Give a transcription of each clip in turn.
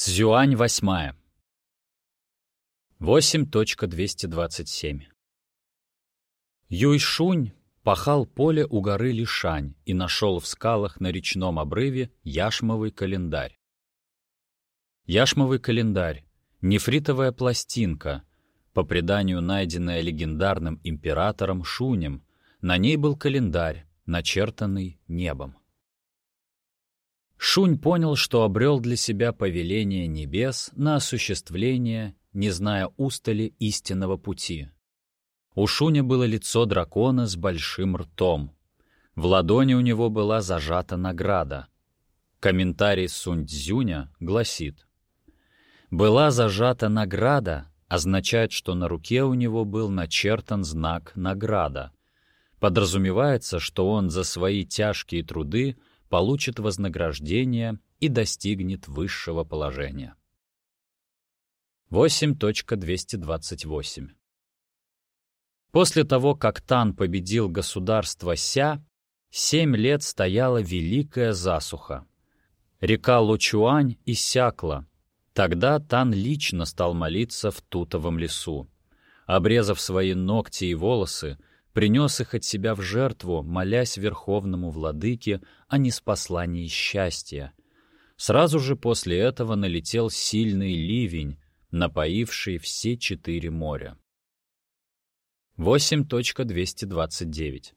Цзюань восьмая. 8.227 Юйшунь пахал поле у горы Лишань и нашел в скалах на речном обрыве яшмовый календарь. Яшмовый календарь — нефритовая пластинка, по преданию найденная легендарным императором Шунем. На ней был календарь, начертанный небом. Шунь понял, что обрел для себя повеление небес на осуществление, не зная устали истинного пути. У Шуня было лицо дракона с большим ртом. В ладони у него была зажата награда. Комментарий Сунь Цзюня гласит, «Была зажата награда» означает, что на руке у него был начертан знак «награда». Подразумевается, что он за свои тяжкие труды — получит вознаграждение и достигнет высшего положения. 8.228 После того, как Тан победил государство Ся, семь лет стояла великая засуха. Река Лучуань иссякла. Тогда Тан лично стал молиться в Тутовом лесу. Обрезав свои ногти и волосы, принес их от себя в жертву, молясь Верховному Владыке о неспослании счастья. Сразу же после этого налетел сильный ливень, напоивший все четыре моря. 8.229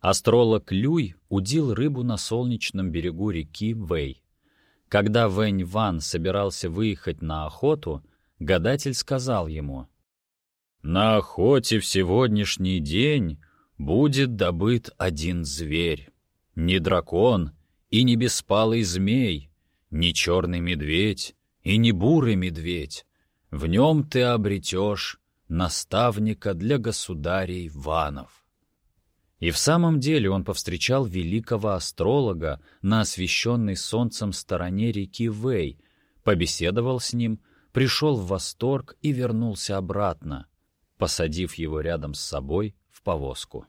Астролог Люй удил рыбу на солнечном берегу реки Вэй. Когда Вэнь Ван собирался выехать на охоту, гадатель сказал ему — на охоте в сегодняшний день будет добыт один зверь. Не дракон и не беспалый змей, не черный медведь и не бурый медведь. В нем ты обретешь наставника для государей Ванов. И в самом деле он повстречал великого астролога на освещенной солнцем стороне реки Вэй, побеседовал с ним, пришел в восторг и вернулся обратно посадив его рядом с собой в повозку.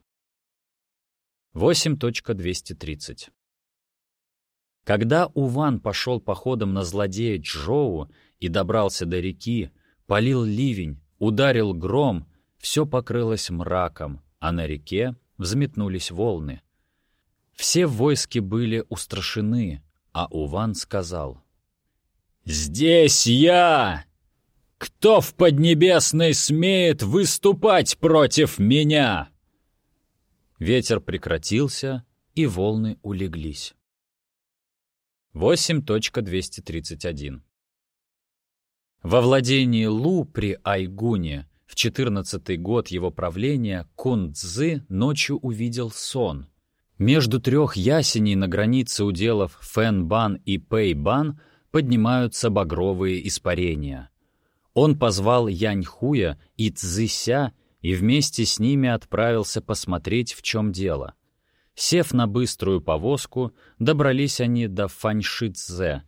8.230 Когда Уван пошел походом на злодея Джоу и добрался до реки, полил ливень, ударил гром, все покрылось мраком, а на реке взметнулись волны. Все войски были устрашены, а Уван сказал, «Здесь я! Кто в Поднебесной смеет выступать против меня?» Ветер прекратился, и волны улеглись. 8.231 Во владении Лу при Айгуне в 14 год его правления Кун Цзы ночью увидел сон. Между трех ясеней на границе уделов Фэн-бан и Пэй-бан поднимаются багровые испарения. Он позвал Яньхуя и Цзыся и вместе с ними отправился посмотреть, в чем дело. Сев на быструю повозку, добрались они до Фаньшицзе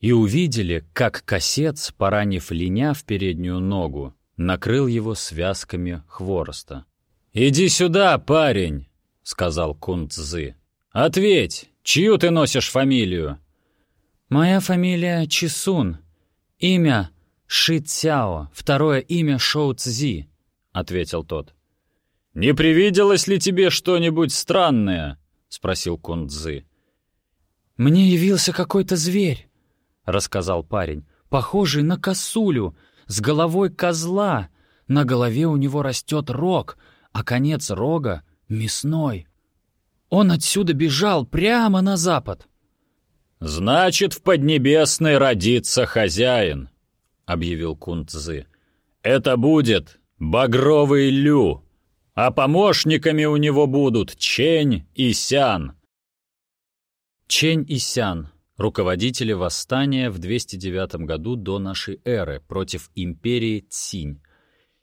и увидели, как косец, поранив линя в переднюю ногу, накрыл его связками хвороста. «Иди сюда, парень!» — сказал Кун Цзы. «Ответь, чью ты носишь фамилию?» «Моя фамилия Чисун. Имя «Ши Цяо, второе имя Шоу Цзи», — ответил тот. «Не привиделось ли тебе что-нибудь странное?» — спросил Кун Цзы. «Мне явился какой-то зверь», — рассказал парень, «похожий на косулю, с головой козла. На голове у него растет рог, а конец рога — мясной. Он отсюда бежал прямо на запад». «Значит, в Поднебесной родится хозяин», объявил Кунцзы. «Это будет Багровый Лю, а помощниками у него будут Чень и Сян». Чень и Сян — руководители восстания в 209 году до нашей эры против империи Цинь.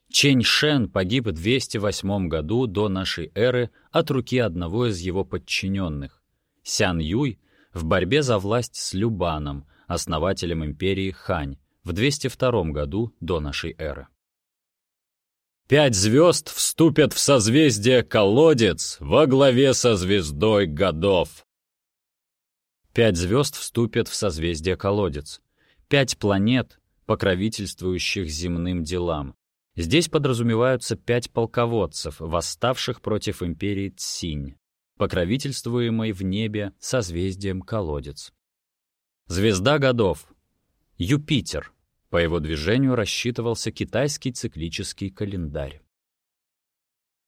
Чень Шен погиб в 208 году до нашей эры от руки одного из его подчиненных. Сян Юй — в борьбе за власть с Любаном, основателем империи Хань, в 202 году до нашей эры. Пять звезд вступят в созвездие Колодец во главе со звездой годов. Пять звезд вступят в созвездие Колодец. пять планет, покровительствующих земным делам. Здесь подразумеваются пять полководцев, восставших против империи Цинь, покровительствуемой в небе созвездием Колодец. Звезда годов. Юпитер. По его движению рассчитывался китайский циклический календарь.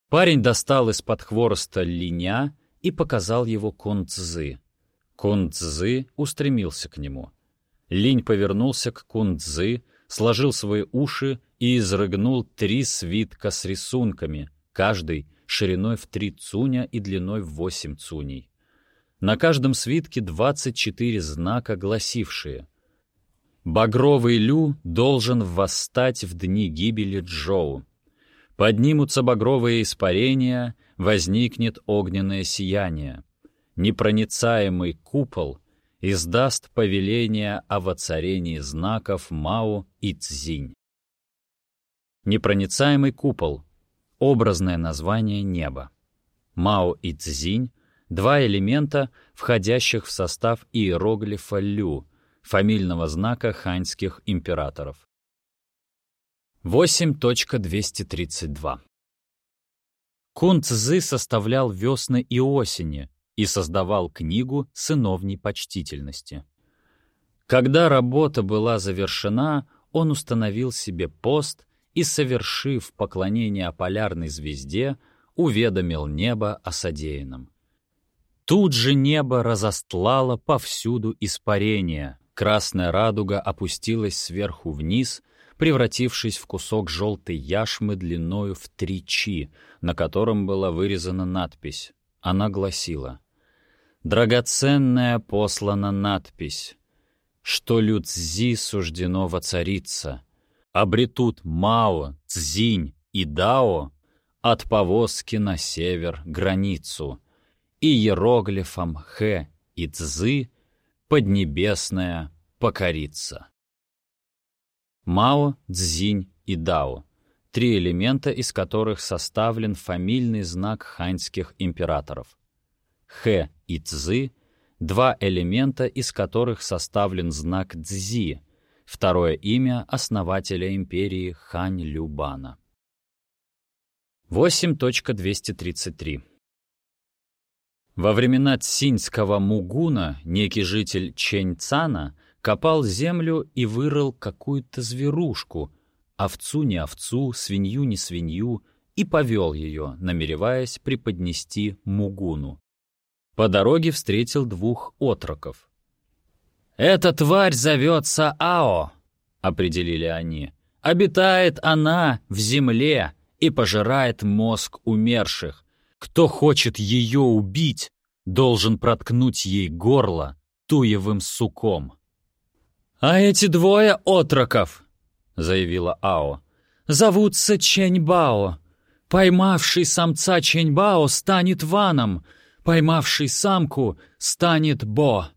Парень достал из-под хвороста линя и показал его Кунцзы. Кунцзы устремился к нему. Линь повернулся к Кунцзы, сложил свои уши и изрыгнул три свитка с рисунками, каждый шириной в три цуня и длиной в восемь цуней. На каждом свитке 24 знака, гласившие «Багровый Лю должен восстать в дни гибели Джоу. Поднимутся багровые испарения, возникнет огненное сияние. Непроницаемый купол издаст повеление о воцарении знаков Мао и Цзинь. Непроницаемый купол — образное название неба. Мао и Цзинь — два элемента, входящих в состав иероглифа Лю, фамильного знака ханьских императоров. 8.232 Кун Цзы составлял весны и осени и создавал книгу сыновней почтительности. Когда работа была завершена, он установил себе пост и, совершив поклонение полярной звезде, уведомил небо о содеянном. Тут же небо разостлало повсюду испарение, красная радуга опустилась сверху вниз — превратившись в кусок желтой яшмы длиною в три чи, на котором была вырезана надпись. Она гласила «Драгоценная послана надпись, что Люцзи суждено воцариться, обретут Мао, Цзинь и Дао от повозки на север границу, и иероглифом Хэ и Цзы поднебесная покорится». Мао, Цзинь и Дао — три элемента, из которых составлен фамильный знак ханьских императоров. Хэ и Цзы — два элемента, из которых составлен знак Цзи, второе имя основателя империи Хань Любана. 8.233 Во времена Цинского Мугуна некий житель Чэнь Цана — копал землю и вырыл какую-то зверушку, овцу не овцу, свинью не свинью, и повел ее, намереваясь преподнести Мугуну. По дороге встретил двух отроков. «Эта тварь зовется Ао», — определили они. «Обитает она в земле и пожирает мозг умерших. Кто хочет ее убить, должен проткнуть ей горло туевым суком». «А эти двое отроков», — заявила Ао, — «зовутся Ченьбао. Поймавший самца Ченьбао станет Ваном, поймавший самку станет Бо».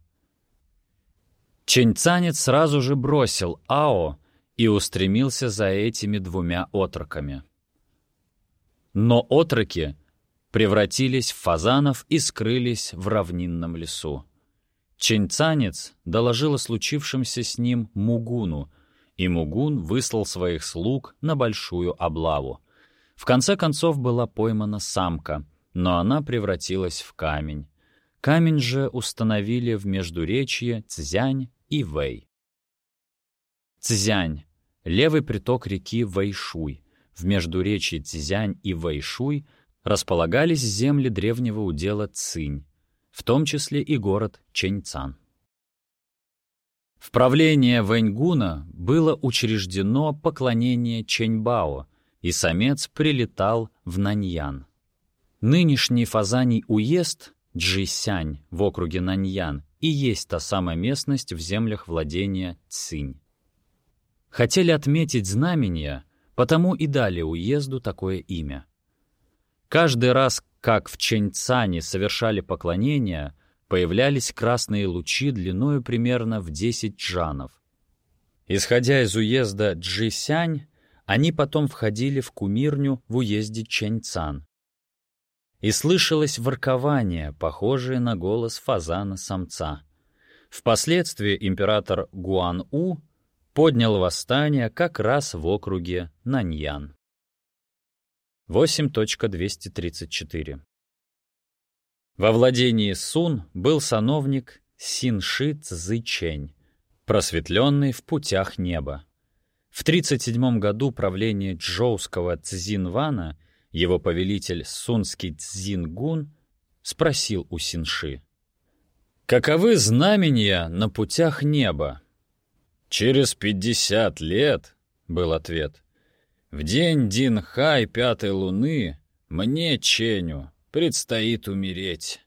Ченьцанец сразу же бросил Ао и устремился за этими двумя отроками. Но отроки превратились в фазанов и скрылись в равнинном лесу. Ченцанец доложил о случившемся с ним Мугуну, и Мугун выслал своих слуг на большую облаву. В конце концов была поймана самка, но она превратилась в камень. Камень же установили в междуречье Цзянь и Вэй. Цзянь — левый приток реки Вэйшуй. В междуречье Цзянь и Вэйшуй располагались земли древнего удела Цинь, в том числе и город Чэньцан. В правление Вэньгуна было учреждено поклонение Чэньбао, и самец прилетал в Наньян. Нынешний фазаний уезд Джисянь в округе Наньян и есть та самая местность в землях владения Цинь. Хотели отметить знамения, потому и дали уезду такое имя. Каждый раз, как в Чэньцане совершали поклонение, появлялись красные лучи длиною примерно в 10 джанов. Исходя из уезда Джисянь, они потом входили в кумирню в уезде Чэньцан. И слышалось воркование, похожее на голос фазана-самца. Впоследствии император Гуан-У поднял восстание как раз в округе Наньян. 8.234 Во владении Сун был сановник Синши Цзычень, просветленный в путях неба. В 37 году правления джоуского Цзинвана его повелитель Сунский Цзингун спросил у Синши. «Каковы знамения на путях неба?» «Через пятьдесят лет», — был ответ, — «в день Динхай пятой луны мне, Ченю, предстоит умереть».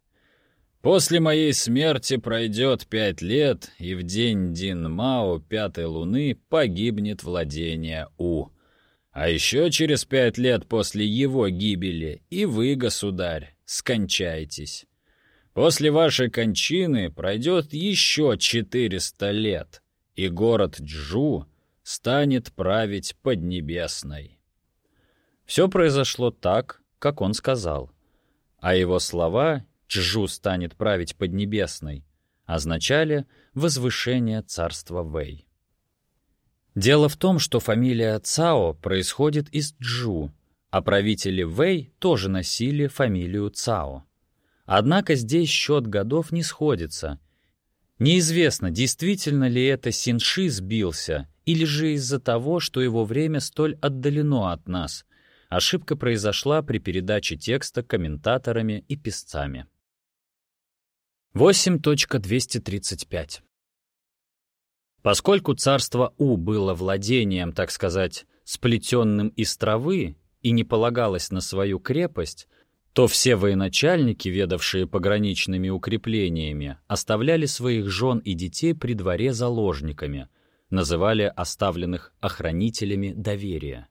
После моей смерти пройдет пять лет, и в день Дин Мао пятой луны погибнет владение У. А еще через пять лет после его гибели и вы, государь, скончаетесь. После вашей кончины пройдет еще четыреста лет, и город Джу станет править Поднебесной. Все произошло так, как он сказал, а его слова Чжу станет править Поднебесной, означали возвышение царства Вэй. Дело в том, что фамилия Цао происходит из Джу, а правители Вэй тоже носили фамилию Цао. Однако здесь счет годов не сходится. Неизвестно, действительно ли это Синши сбился, или же из-за того, что его время столь отдалено от нас. Ошибка произошла при передаче текста комментаторами и писцами. 8.235 Поскольку царство У было владением, так сказать, сплетенным из травы и не полагалось на свою крепость, то все военачальники, ведавшие пограничными укреплениями, оставляли своих жен и детей при дворе заложниками, называли оставленных охранителями доверия.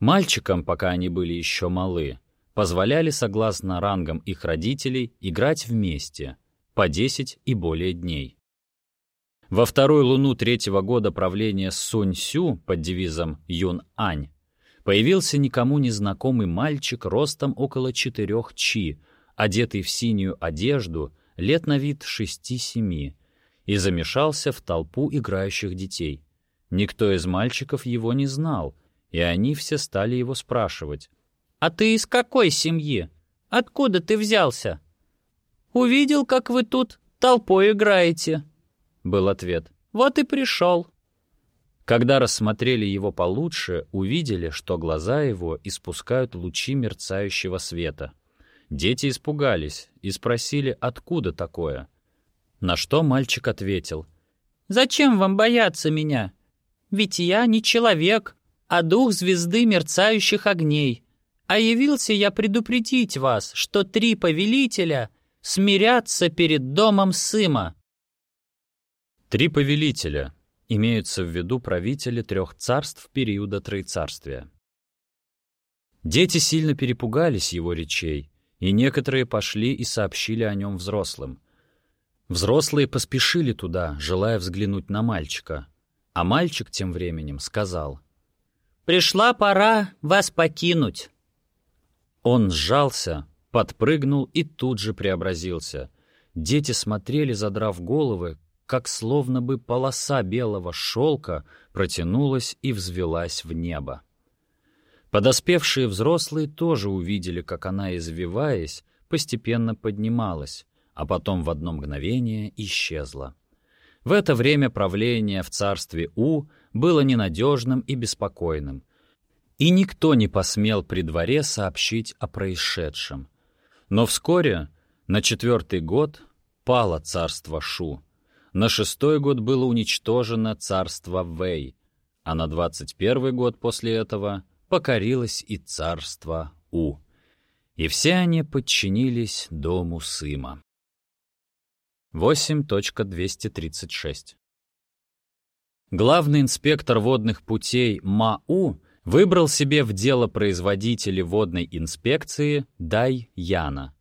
Мальчикам, пока они были еще малы, позволяли, согласно рангам их родителей, играть вместе, по 10 и более дней. Во вторую луну третьего года правления Сунь Сю под девизом Юн Ань появился никому незнакомый мальчик ростом около четырех чи, одетый в синюю одежду, лет на вид шести-семи, и замешался в толпу играющих детей. Никто из мальчиков его не знал, и они все стали его спрашивать — «А ты из какой семьи? Откуда ты взялся?» «Увидел, как вы тут толпой играете», — был ответ. «Вот и пришел». Когда рассмотрели его получше, увидели, что глаза его испускают лучи мерцающего света. Дети испугались и спросили, откуда такое. На что мальчик ответил. «Зачем вам бояться меня? Ведь я не человек, а дух звезды мерцающих огней а явился я предупредить вас, что три повелителя смирятся перед домом Сыма». Три повелителя имеются в виду правители трех царств периода Троецарствия. Дети сильно перепугались его речей, и некоторые пошли и сообщили о нем взрослым. Взрослые поспешили туда, желая взглянуть на мальчика, а мальчик тем временем сказал, «Пришла пора вас покинуть». Он сжался, подпрыгнул и тут же преобразился. Дети смотрели, задрав головы, как словно бы полоса белого шелка протянулась и взвелась в небо. Подоспевшие взрослые тоже увидели, как она, извиваясь, постепенно поднималась, а потом в одно мгновение исчезла. В это время правление в царстве У было ненадежным и беспокойным, и никто не посмел при дворе сообщить о происшедшем. Но вскоре, на четвертый год, пало царство Шу, на шестой год было уничтожено царство Вэй, а на двадцать первый год после этого покорилось и царство У. И все они подчинились дому Сыма. 8.236 Главный инспектор водных путей Мау выбрал себе в дело производителя водной инспекции Дай Яна.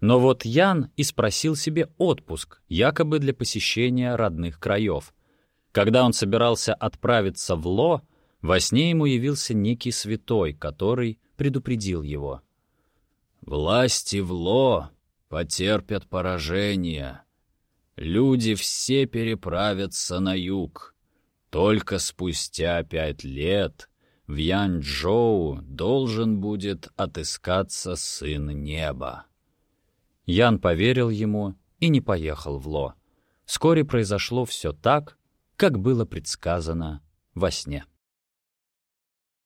Но вот Ян и спросил себе отпуск, якобы для посещения родных краев. Когда он собирался отправиться в Ло, во сне ему явился некий святой, который предупредил его. «Власти в Ло потерпят поражение. Люди все переправятся на юг. Только спустя пять лет в Янчжоу должен будет отыскаться сын неба. Ян поверил ему и не поехал в Ло. Вскоре произошло все так, как было предсказано во сне.